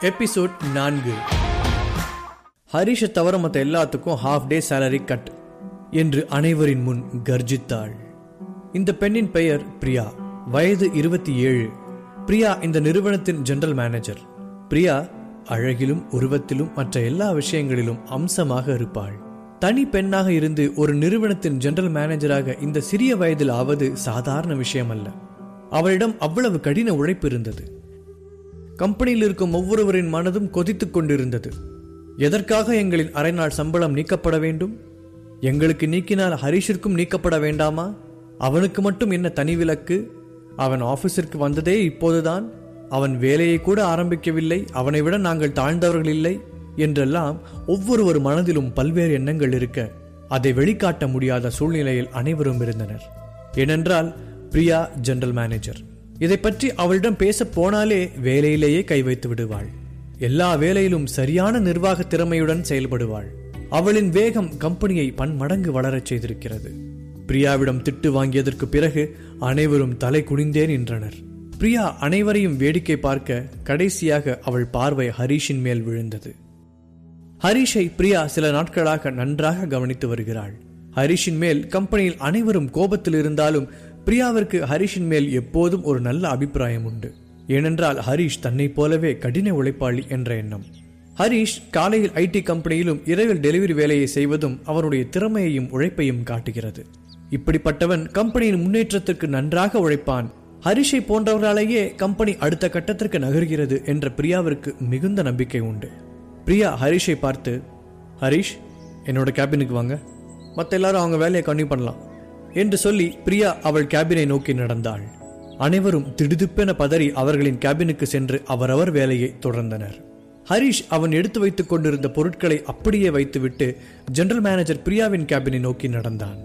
Episode நான்கு. ஹரிஷை தவிர மற்ற எல்லாத்துக்கும் ஹாஃப் டே சேலரி கட் என்று அனைவரின் முன் கர்ஜித்தாள். இந்த பெண்ணின் பெயர் பிரியா. வயது இருபத்தி ஏழு. பிரியா இந்த நிறுவனத்தின் ஜெனரல் மேனேஜர் பிரியா அழகிலும் உருவத்திலும் மற்ற எல்லா விஷயங்களிலும் அம்சமாக இருப்பாள். தனி பெண்ணாக இருந்து ஒரு நிறுவனத்தின் ஜெனரல் மேனேஜராக இந்த சிறிய வயதில் ஆவது சாதாரண விஷயம் அல்ல அவளிடம் அவ்வளவு கடின உழைப்பு இருந்தது. கம்பெனியில் இருக்கும் ஒவ்வொருவரின் மனதும் கொதித்துக் கொண்டிருந்தது. எதற்காக எங்களின் அரைநாள் சம்பளம் நீக்கப்பட வேண்டும்? எங்களுக்கு நீக்கினால் ஹரிஷிற்கும் நீக்கப்பட வேண்டாமா? அவனுக்கு மட்டும் என்ன தனி விலக்கு அவன் ஆபீஸிற்கு வந்ததே இப்போதுதான். அவன் வேலையை கூட ஆரம்பிக்கவில்லை. அவனை விட நாங்கள் தாழ்ந்தவர்கள் இல்லை என்றெல்லாம் ஒவ்வொருவர் மனதிலும் பல்வேறு எண்ணங்கள் இருக்க அதை வெளிக்காட்ட முடியாத சூழ்நிலையில் அனைவரும் இருந்தனர். ஏனென்றால் பிரியா ஜெனரல் மேனேஜர். இதை பற்றி அவளிடம் பேச போனாலே வேலையிலேயே கை வைத்து விடுவாள். எல்லா வேலையிலும் சரியான நிர்வாக திறமையுடன் செயல்படுவாள். அவளின் வேகம் கம்பெனியை பன்மடங்கு வளரச் செய்திருக்கிறது. பிரியாவிடம் திட்டு வாங்கியதற்கு பிறகு அனைவரும் தலை குனிந்தே நின்றனர். பிரியா அனைவரையும் வேடிக்கை பார்க்க கடைசியாக அவள் பார்வை ஹரீஷின் மேல் விழுந்தது. ஹரிஷை பிரியா சில நாட்களாக நன்றாக கவனித்து வருகிறாள். ஹரிஷின் மேல் கம்பெனியில் அனைவரும் கோபத்தில் இருந்தாலும் பிரியாவிற்கு ஹரிஷின் மேல் எப்போதும் ஒரு நல்ல அபிப்பிராயம் உண்டு. ஏனென்றால் ஹரிஷ் தன்னை போலவே கடின உழைப்பாளி என்ற எண்ணம். ஹரிஷ் காலையில் ஐடி கம்பெனியிலும் இரவில் டெலிவரி வேலையை செய்வதும் அவருடைய திறமையையும் உழைப்பையும் காட்டுகிறது. இப்படிப்பட்டவன் கம்பெனியின் முன்னேற்றத்திற்கு நன்றாக உழைப்பான். ஹரிஷை போன்றவர்களாலேயே கம்பெனி அடுத்த கட்டத்திற்கு நகர்கிறது என்ற பிரியாவிற்கு மிகுந்த நம்பிக்கை உண்டு. பிரியா ஹரிஷை பார்த்து ஹரிஷ் என்னோட கேபினுக்கு வாங்க. மற்ற எல்லாரும் அவங்க வேலையை கன்னியூ பண்ணலாம். என்று சொல்லி பிரியா அவள் கேபினை நோக்கி நடந்தாள். அனைவரும் திடுதிப்பென பதறி அவர்களின் கேபினுக்கு சென்று அவரவர் வேலையை தொடர்ந்தனர். ஹரிஷ் அவன் எடுத்து வைத்துக் கொண்டிருந்த பொருட்களை அப்படியே வைத்துவிட்டு ஜெனரல் மேனேஜர் பிரியாவின் கேபினை நோக்கி நடந்தான்.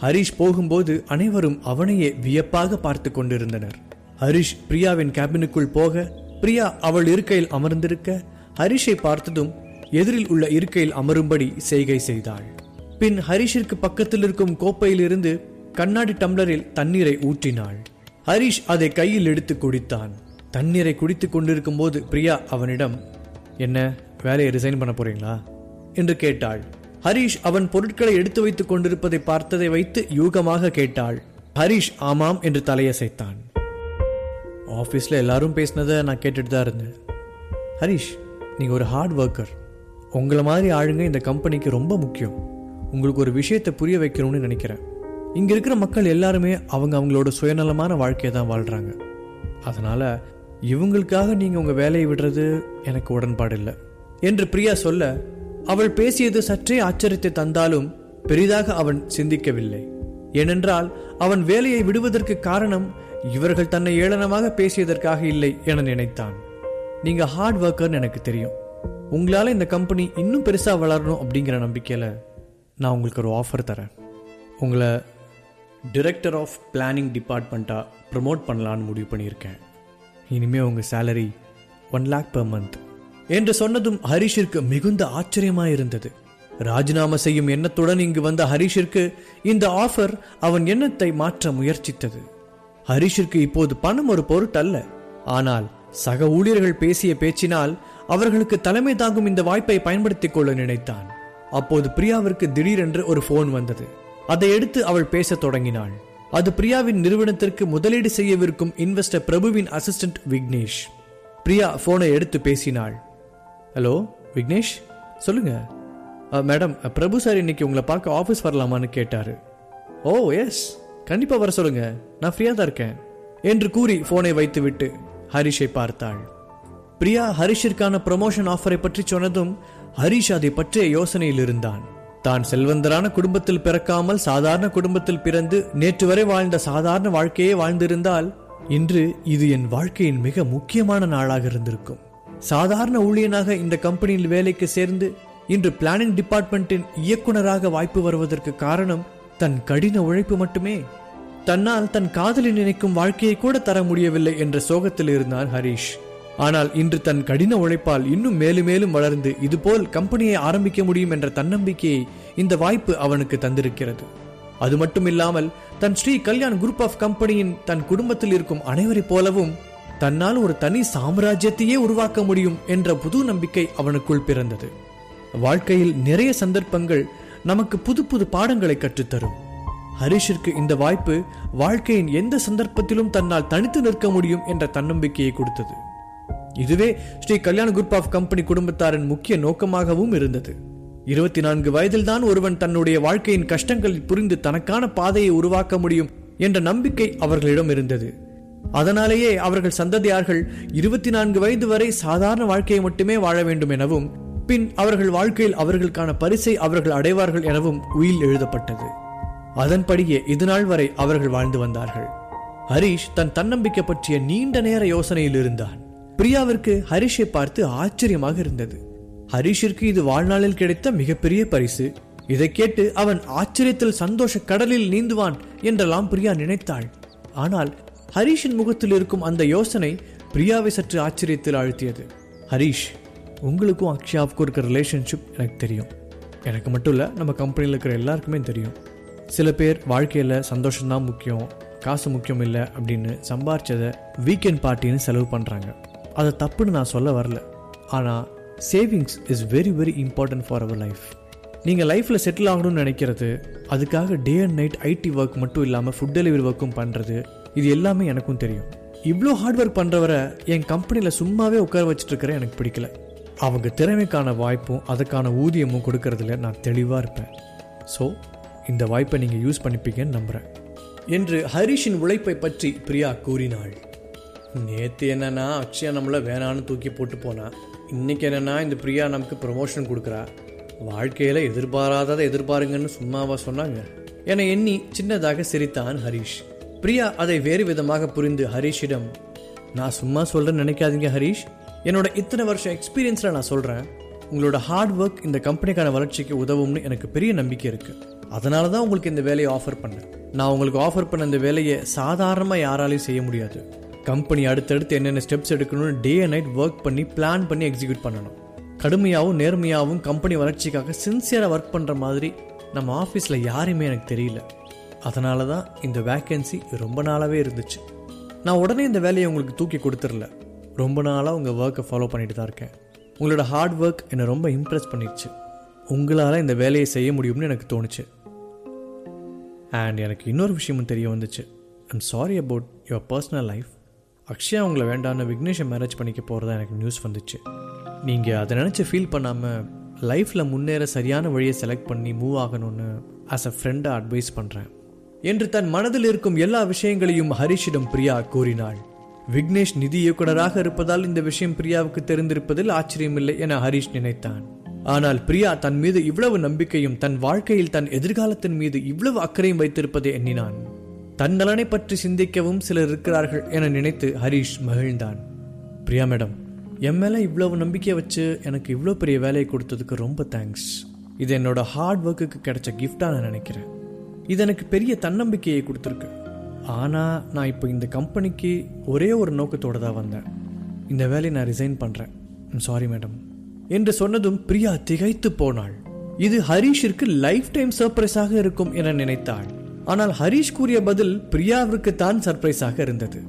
ஹரிஷ் போகும்போது அனைவரும் அவனையே வியப்பாக பார்த்து கொண்டிருந்தனர். ஹரிஷ் பிரியாவின் கேபினுக்குள் போக பிரியா அவள் இருக்கையில் அமர்ந்திருக்க ஹரிஷை பார்த்ததும் எதிரில் உள்ள இருக்கையில் அமரும்படி செய்கை செய்தாள். பின் ஹரிஷிற்கு பக்கத்தில் இருக்கும் கோப்பையிலிருந்து கண்ணாடி டம்ளரில் தண்ணீரை ஊற்றினாள். ஹரிஷ் அதை கையில் எடுத்து குடித்தான். தண்ணீரை குடித்துக் கொண்டிருக்கும் போது பிரியா அவனிடம் என்ன வேலையை ரிசைன் பண்ண போறீங்களா? என்று கேட்டாள். ஹரிஷ் அவன் பொருட்களை எடுத்து வைத்துக் கொண்டிருப்பதை பார்த்ததை வைத்து யூகமாக கேட்டாள். ஹரிஷ் ஆமாம் என்று தலையசைத்தான். ஆஃபீஸில் எல்லாரும் பேசினதை நான் கேட்டுட்டு தான் இருந்தேன். ஹரிஷ் நீங்கள் ஒரு ஹார்ட் ஒர்க்கர் உங்களை மாதிரி ஆளுங்க இந்த கம்பெனிக்கு ரொம்ப முக்கியம். உங்களுக்கு ஒரு விஷயத்தை புரிய வைக்கணும்னு நினைக்கிறேன். இங்கே இருக்கிற மக்கள் எல்லாருமே அவங்க அவங்களோட சுயநலமான வாழ்க்கையை தான் வாழ்கிறாங்க அதனால் இவங்களுக்காக நீங்கள் உங்கள் வேலையை விடுறது எனக்கு உடன்பாடு இல்லை. என்று பிரியா சொல்ல அவள் பேசியது சற்றே ஆச்சரியத்தை தந்தாலும் பெரிதாக அவன் சிந்திக்கவில்லை. ஏனென்றால் அவன் வேலையை விடுவதற்கு காரணம் இவர்கள் தன்னை ஏளனமாக பேசியதற்காக இல்லை என நினைத்தான். நீங்க ஹார்ட் ஒர்க்கர்னு எனக்கு தெரியும். உங்களால இந்த கம்பெனி இன்னும் பெருசா வளரணும் அப்படிங்கிற நம்பிக்கையில நான் உங்களுக்கு ஒரு ஆஃபர் தரேன். உங்களை டிரெக்டர் ஆஃப் பிளானிங் டிபார்ட்மெண்ட்டாக ப்ரமோட் பண்ணலான்னு முடிவு பண்ணியிருக்கேன். இனிமேல் உங்கள் salary one lakh per month என்று சொன்னதும் ஹரிஷிற்கு மிகுந்த ஆச்சரியமாக இருந்தது. ராஜினாமா செய்யும் எண்ணத்துடன் இங்கு வந்த ஹரிஷிற்கு இந்த ஆஃபர் அவன் எண்ணத்தை மாற்ற முயற்சித்தது. ஹரிஷிற்கு இப்போது பணம் ஒரு பொருட்டல்ல. ஆனால் சக ஊழியர்கள் பேசிய பேச்சினால் அவர்களுக்கு தலைமை தாங்கும் இந்த வாய்ப்பை பயன்படுத்திக் கொள்ள நினைத்தான். அப்போது பிரியாவிற்கு திடீரென்று ஒரு போன் வந்தது. அதை எடுத்து அவள் பேசத் தொடங்கினாள். அது பிரியாவின் நிறுவனத்திற்கு முதலீடு செய்யவிருக்கும் இன்வெஸ்டர் பிரபுவின் அசிஸ்டன்ட் விக்னேஷ். பிரியா போனை எடுத்து பேசினாள். ஹலோ விக்னேஷ்? சொல்லுங்க. மேடம் பிரபு சார் இன்னைக்கு உங்களை பார்க்க ஆஃபீஸ் வரலாமான்னு கேட்டாரு. ஓ எஸ் கண்டிப்பா வர சொல்லுங்க. நான் ஃப்ரீயா தான் இருக்கேன். என்று கூறி போனை வைத்துவிட்டு ஹரிஷை பார்த்தாள். பிரியா ஹரிஷிற்கான ப்ரமோஷன் ஆஃபரை பற்றி சொன்னதும் ஹரிஷ் அதை பற்றிய யோசனையில் இருந்தான். தான் செல்வந்தரான குடும்பத்தில் பிறக்காமல் சாதாரண குடும்பத்தில் பிறந்து நேற்று வரை வாழ்ந்த சாதாரண வாழ்க்கையே வாழ்ந்திருந்தால் இன்று இது என் வாழ்க்கையின் மிக முக்கியமான நாளாக இருந்திருக்கும். சாதாரண ஊழியனாக இந்த கம்பெனியில் வேலைக்கு சேர்ந்து இன்று பிளானிங் டிபார்ட்மெண்ட்டின் இயக்குனராக வாய்ப்பு வருவதற்கு காரணம் தன் கடின உழைப்பு மட்டுமே. தன்னால் தன் காதலி நினைக்கும் வாழ்க்கையை கூட தர முடியவில்லை என்ற சோகத்தில் இருந்தார் ஹரிஷ். ஆனால் இன்று தன் கடின உழைப்பால் இன்னும் மேலும் மேலும் வளர்ந்து இதுபோல் கம்பெனியை ஆரம்பிக்க முடியும் என்ற தன்னம்பிக்கையை இந்த வாய்ப்பு அவனுக்கு தந்திருக்கிறது. அது மட்டும் இல்லாமல் தன் ஸ்ரீ கல்யாண் குரூப் ஆஃப் கம்பெனியின் தன் குடும்பத்தில் இருக்கும் அனைவரைப் போலவும் தன்னால் ஒரு தனி சாம்ராஜ்யத்தையே உருவாக்க முடியும் என்ற புது நம்பிக்கை அவனுக்குள் பிறந்தது. வாழ்க்கையில் நிறைய சந்தர்ப்பங்கள் நமக்கு புது புது பாடங்களை கற்றுத்தரும். ஹரிஷிற்கு இந்த வாய்ப்பு வாழ்க்கையின் எந்த சந்தர்ப்பத்திலும் தன்னால் தனித்து நிற்க முடியும் என்ற தன்னம்பிக்கையை கொடுத்தது. இதுவே ஸ்ரீ கல்யாண குரூப் ஆஃப் கம்பெனி குடும்பத்தாரின் முக்கிய நோக்கமாகவும் இருந்தது. இருபத்தி நான்கு வயதில்தான் ஒருவன் தன்னுடைய வாழ்க்கையின் கஷ்டங்களை புரிந்து தனக்கான பாதையை உருவாக்க முடியும் என்ற நம்பிக்கை அவர்களிடம் இருந்தது. அதனாலேயே அவர்கள் சந்ததியார்கள் இருபத்தி நான்கு வயது வரை சாதாரண வாழ்க்கையை மட்டுமே வாழ வேண்டும் எனவும் பின் அவர்கள் வாழ்க்கையில் அவர்களுக்கான பரிசை அவர்கள் அடைவார்கள் எனவும் உயில் எழுதப்பட்டது. அதன்படியே இதுநாள் வரை அவர்கள் வாழ்ந்து வந்தார்கள். ஹரிஷ் தன் தன்னம்பிக்கை பற்றிய நீண்ட நேர யோசனையில் இருந்தான். பிரியாவிற்கு ஹரிஷை பார்த்து ஆச்சரியமாக இருந்தது. ஹரிஷிற்கு இது வாழ்நாளில் கிடைத்த மிகப்பெரிய பரிசு. இதை கேட்டு அவன் ஆச்சரியத்தில் சந்தோஷ கடலில் நீந்துவான் என்றெல்லாம் பிரியா நினைத்தாள். ஆனால் ஹரிஷின் முகத்தில் இருக்கும் அந்த யோசனை பிரியாவை சற்று ஆச்சரியத்தில் ஆழ்த்தியது. ஹரிஷ் உங்களுக்கும் அக்ஷயாவுக்கும் இருக்கிற ரிலேஷன்ஷிப் எனக்கு தெரியும். எனக்கு மட்டும் இல்லை நம்ம கம்பெனியில் இருக்கிற எல்லாருக்குமே தெரியும். சில பேர் வாழ்க்கையில் சந்தோஷம்தான் முக்கியம் காசு முக்கியம் இல்லை அப்படின்னு சம்பாரிச்சதை வீக்கெண்ட் பார்ட்டின்னு செலவு பண்ணுறாங்க அதை தப்புன்னு நான் சொல்ல வரல. ஆனால் savings is very very important for our life நீங்கள் லைஃப்பில் செட்டில் ஆகணும்னு நினைக்கிறது அதுக்காக day and night IT work மட்டும் இல்லாமல் ஃபுட் டெலிவரி ஒர்க்கும் பண்ணுறது இது எல்லாமே எனக்கும் தெரியும். இவ்வளோ ஹார்ட் ஒர்க் பண்ணுறவரை என் கம்பெனியில் சும்மாவே உட்கார வச்சுட்டு எனக்கு பிடிக்கல. அவங்க திறமைக்கான வாய்ப்பும் அதுக்கான ஊதியமும் கொடுக்கறதுல நான் தெளிவாக இருப்பேன். ஸோ இந்த வாய்ப்பை நீங்கள் யூஸ் பண்ணிப்பீங்கன்னு நம்புகிறேன் என்று ஹரிஷின் உழைப்பை பற்றி பிரியா கூறினாள். நேற்று என்னென்னா அக்ஷயா நம்மளை வேணான்னு தூக்கி போட்டு போனான் இன்னைக்கு என்னென்னா இந்த பிரியா நமக்கு ப்ரமோஷன் கொடுக்குறா. வாழ்க்கையில் எதிர்பாராததை எதிர்பாருங்கன்னு சும்மாவா சொன்னாங்க. என எண்ணி சின்னதாக சிரித்தான் ஹரிஷ். பிரியா அதை வேறு விதமாக புரிந்து ஹரிஷிடம் நான் சும்மா சொல்கிறேன்னு நினைக்காதீங்க ஹரிஷ். என்னோட இத்தனை வருஷம் எக்ஸ்பீரியன்ஸில் நான் சொல்கிறேன் உங்களோட ஹார்ட் ஒர்க் இந்த கம்பெனிக்கான வளர்ச்சிக்கு உதவும்னு எனக்கு பெரிய நம்பிக்கை இருக்குது அதனால தான் உங்களுக்கு இந்த வேலையை ஆஃபர் பண்ணேன். நான் உங்களுக்கு ஆஃபர் பண்ண இந்த வேலையை சாதாரணமாக யாராலையும் செய்ய முடியாது. கம்பெனி அடுத்தடுத்து என்னென்ன ஸ்டெப்ஸ் எடுக்கணும்னு டே அண்ட் நைட் ஒர்க் பண்ணி பிளான் பண்ணி எக்ஸிக்யூட் பண்ணணும். கடுமையாகவும் நேர்மையாகவும் கம்பெனி வளர்ச்சிக்காக சின்சியராக ஒர்க் பண்ணுற மாதிரி நம்ம ஆஃபீஸில் யாருமே எனக்கு தெரியல. அதனால தான் இந்த வேக்கன்சி ரொம்ப நாளாகவே இருந்துச்சு. நான் உடனே இந்த வேலையை உங்களுக்கு தூக்கி கொடுத்துடல. ரொம்ப நாளாக உங்கள் ஒர்க்கை ஃபாலோ பண்ணிட்டு தான் இருக்கேன். உங்களோட ஹார்ட் ஒர்க் என்னை ரொம்ப இம்ப்ரெஸ் பண்ணிடுச்சு. உங்களால் இந்த வேலையை செய்ய முடியும்னு எனக்கு தோணுச்சு. அண்ட் எனக்கு இன்னொரு விஷயமும் தெரிய வந்துச்சு. I'm sorry about your personal life Akshaya உங்களை வேண்டான்னு விக்னேஷை மேரேஜ் பண்ணிக்க போகிறதா எனக்கு நியூஸ் வந்துச்சு. நீங்கள் அதை நினச்சி ஃபீல் பண்ணாமல் லைஃப்பில் முன்னேற சரியான வழியை செலக்ட் பண்ணி மூவ் ஆகணும்னு ஆஸ் அ ஃப்ரெண்டாக அட்வைஸ் பண்ணுறேன் என்று தன் மனதில் இருக்கும் எல்லா விஷயங்களையும் ஹரிஷிடம் பிரியா கூறினாள். விக்னேஷ் நிதி இயக்குனராக இருப்பதால் இந்த விஷயம் பிரியாவுக்கு தெரிந்திருப்பதில் ஆச்சரியமில்லை என ஹரிஷ் நினைத்தான். ஆனால் பிரியா தன் மீது இவ்வளவு நம்பிக்கையும் தன் வாழ்க்கையில் தன் எதிர்காலத்தின் மீது இவ்வளவு அக்கறையும் வைத்திருப்பதை எண்ணினான். தன் நலனை பற்றி சிந்திக்கவும் சிலர் இருக்கிறார்கள் என நினைத்து ஹரிஷ் மகிழ்ந்தான். பிரியா மேடம் என் மேலே இவ்வளவு நம்பிக்கையை வச்சு எனக்கு இவ்வளோ பெரிய வேலையை கொடுத்ததுக்கு ரொம்ப தேங்க்ஸ் இது என்னோட ஹார்ட் ஒர்க்குக்கு கிடைச்ச கிஃப்டாக நான் நினைக்கிறேன். இது எனக்கு பெரிய தன்னம்பிக்கையை கொடுத்துருக்கு. ஆனால் நான் இப்போ இந்த கம்பெனிக்கு ஒரே ஒரு நோக்கத்தோடு தான் வந்தேன். இந்த வேலையை நான் ரிசைன் பண்ணுறேன் சாரி மேடம் என்று சொன்னதும் பிரியா திகைத்து போனாள். இது ஹரீஷிற்கு லைஃப் டைம் சர்ப்ரைஸாக இருக்கும் என நினைத்தாள். ஆனால் ஹரீஷ் கூறிய பதில் பிரியாவிற்கு தான் சர்ப்ரைஸாக இருந்தது.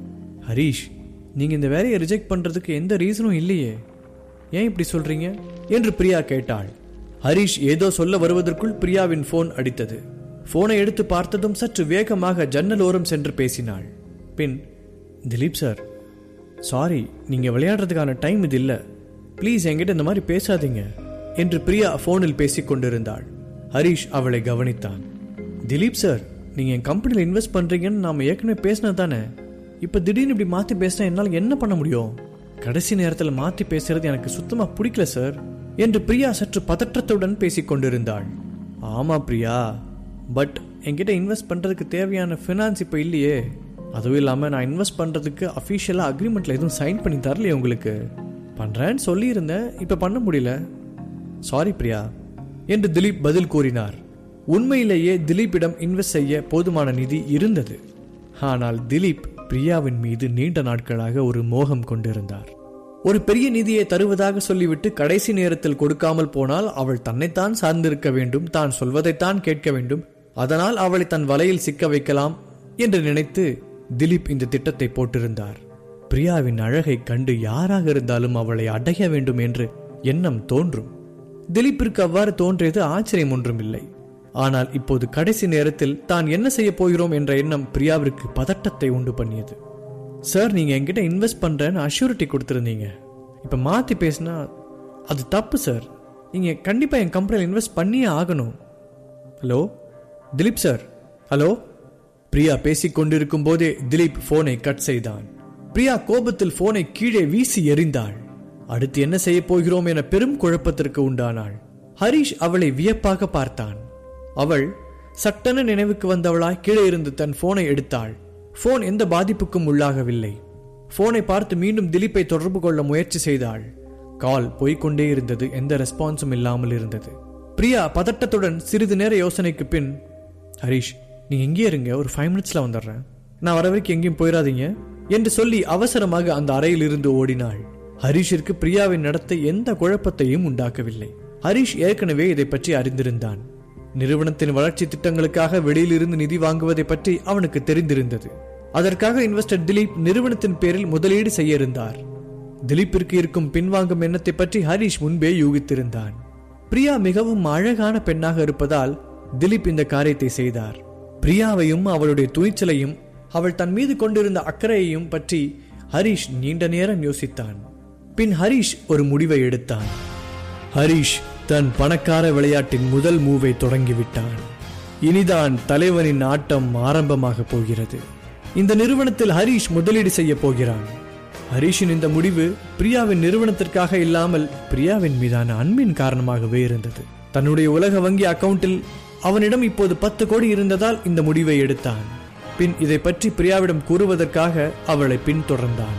ஹரீஷ் நீங்கள் இந்த வேலையை ரிஜெக்ட் பண்ணுறதுக்கு எந்த ரீசனும் இல்லையே. ஏன் இப்படி சொல்றீங்க? என்று பிரியா கேட்டாள். ஹரீஷ் ஏதோ சொல்ல வருவதற்குள் பிரியாவின் போன் அடித்தது. போனை எடுத்து பார்த்ததும் சற்று வேகமாக ஜன்னல் ஓரம் சென்று பேசினாள். பின் திலீப் சார் சாரி நீங்கள் விளையாடுறதுக்கான டைம் இது இல்லை. ப்ளீஸ் என்கிட்ட இந்த மாதிரி பேசாதீங்க. என்று பிரியா போனில் பேசிக் கொண்டிருந்தாள் ஹரீஷ் அவளை கவனித்தான். திலீப் சார் நீங்கள் என் கம்பெனியில் இன்வெஸ்ட் பண்ணுறீங்கன்னு நாம் ஏற்கனவே பேசினது தானே இப்போ திடீர்னு இப்படி மாற்றி பேசினா என்னால் என்ன பண்ண முடியும்? கடைசி நேரத்தில் மாற்றி பேசுறது எனக்கு சுத்தமாக பிடிக்கல சார் என்று பிரியா சற்று பதற்றத்துடன் பேசிக் கொண்டிருந்தாள். ஆமாம் பிரியா. பட் என்கிட்ட இன்வெஸ்ட் பண்ணுறதுக்கு தேவையான ஃபினான்ஸ் இப்போ இல்லையே. அதுவும் இல்லாமல் நான் இன்வெஸ்ட் பண்ணுறதுக்கு அஃபிஷியலாக அக்ரிமெண்ட்டில் எதுவும் சைன் பண்ணி தரலையே உங்களுக்கு. பண்ணுறேன்னு சொல்லியிருந்தேன் இப்போ பண்ண முடியல. சாரி பிரியா என்று திலீப் பதில் கூறினார். உண்மையிலேயே திலீப்பிடம் இன்வெஸ்ட் செய்ய போதுமான நிதி இருந்தது. ஆனால் திலீப் பிரியாவின் மீது நீண்ட நாட்களாக ஒரு மோகம் கொண்டிருந்தார். ஒரு பெரிய நிதியை தருவதாக சொல்லிவிட்டு கடைசி நேரத்தில் கொடுக்காமல் போனால் அவள் தன்னைத்தான் சார்ந்திருக்க வேண்டும் தான் சொல்வதைத்தான் கேட்க வேண்டும் அதனால் அவளை தன் வலையில் சிக்க வைக்கலாம் என்று நினைத்து திலீப் இந்த திட்டத்தை போட்டிருந்தார். பிரியாவின் அழகைக் கண்டு யாராக இருந்தாலும் அவளை அடைய வேண்டும் என்று எண்ணம் தோன்றும். திலீப்பிற்கு அவ்வாறு தோன்றியது ஆச்சரியம் ஒன்றும் இல்லை ஆனால் இப்போது கடைசி நேரத்தில் தான் என்ன செய்ய போகிறோம் என்ற எண்ணம் பிரியாவிற்கு பதட்டத்தை உண்டு பண்ணியது. சார் நீங்க என்கிட்ட இன்வெஸ்ட் பண்றேன்னு அஷ்யூரிட்டி கொடுத்துருந்தீங்க. இப்ப மாத்தி பேசினா அது தப்பு சார். நீங்க கண்டிப்பா என் கம்பெனியில் இன்வெஸ்ட் பண்ணியே ஆகணும். Hello? Dilip sir. Hello? Priya பேசிக் கொண்டிருக்கும் போதே திலீப் போனை கட் செய்தான். பிரியா கோபத்தில் போனை கீழே வீசி எறிந்தாள். அடுத்து என்ன செய்ய போகிறோம் என பெரும் குழப்பத்திற்கு உண்டானாள். ஹரிஷ் அவளை வியப்பாக பார்த்தான். அவள் சட்டென நினைவுக்கு வந்தவளாய் கீழே இருந்து தன் போனை எடுத்தாள். போன் எந்த பாதிப்புக்கும் உள்ளாகவில்லை. போனை பார்த்து மீண்டும் திலீப்பை தொடர்பு கொள்ள முயற்சி செய்தாள். கால் போய்க்கொண்டே இருந்தது எந்த ரெஸ்பான்ஸும் இல்லாமல் இருந்தது. பிரியா பதட்டத்துடன் சிறிது நேர யோசனைக்கு பின் ஹரிஷ் நீ எங்கே இருங்க ஒரு ஃபைவ் மினிட்ஸ்ல வந்துடுறேன். நான் வர வரைக்கும் எங்கேயும் போயிடாதீங்க என்று சொல்லி அவசரமாக அந்த அறையில் இருந்து ஓடினாள். ஹரிஷிற்கு பிரியாவின் நடத்தை எந்த குழப்பத்தையும் உண்டாக்கவில்லை. ஹரிஷ் ஏற்கனவே இதை பற்றி அறிந்திருந்தான். நிறுவனத்தின் வளர்ச்சி திட்டங்களுக்காக வெளியிலிருந்து நிதி வாங்குவதை பற்றி அவனுக்கு தெரிந்திருந்தது. அதற்காக இன்வெஸ்டர் திலீப் நிறுவனத்தின் பேரில் முதலீடு செய்ய இருந்தார். திலீப்பிற்கு இருக்கும் பின்வாங்கும் எண்ணத்தை பற்றி ஹரிஷ் முன்பே யூகித்திருந்தான். பிரியா மிகவும் அழகான பெண்ணாக இருப்பதால் திலீப் இந்த காரியத்தை செய்தார். பிரியாவையும் அவளுடைய துணிச்சலையும் அவள் தன் மீது கொண்டிருந்த அக்கறையையும் பற்றி ஹரிஷ் நீண்ட நேரம் யோசித்தான். பின் ஹரிஷ் ஒரு முடிவை எடுத்தான். ஹரிஷ் தன் பணக்கார விளையாட்டின் முதல் மூவை தொடங்கிவிட்டான். இனிதான் தலைவனின் ஆட்டம் ஆரம்பமாக போகிறது. இந்த நிறுவனத்தில் ஹரிஷ் முதலீடு செய்ய போகிறான். ஹரிஷின் இந்த முடிவு பிரியாவின் நிறுவனத்திற்காக இல்லாமல் பிரியாவின் மீதான அன்பின் காரணமாகவே இருந்தது. தன்னுடைய உலக வங்கி அக்கவுண்டில் அவனிடம் இப்போது பத்து கோடி இருந்ததால் இந்த முடிவை எடுத்தான். பின் இதை பற்றி பிரியாவிடம் கூறுவதற்காக அவளை பின்தொடர்ந்தான்.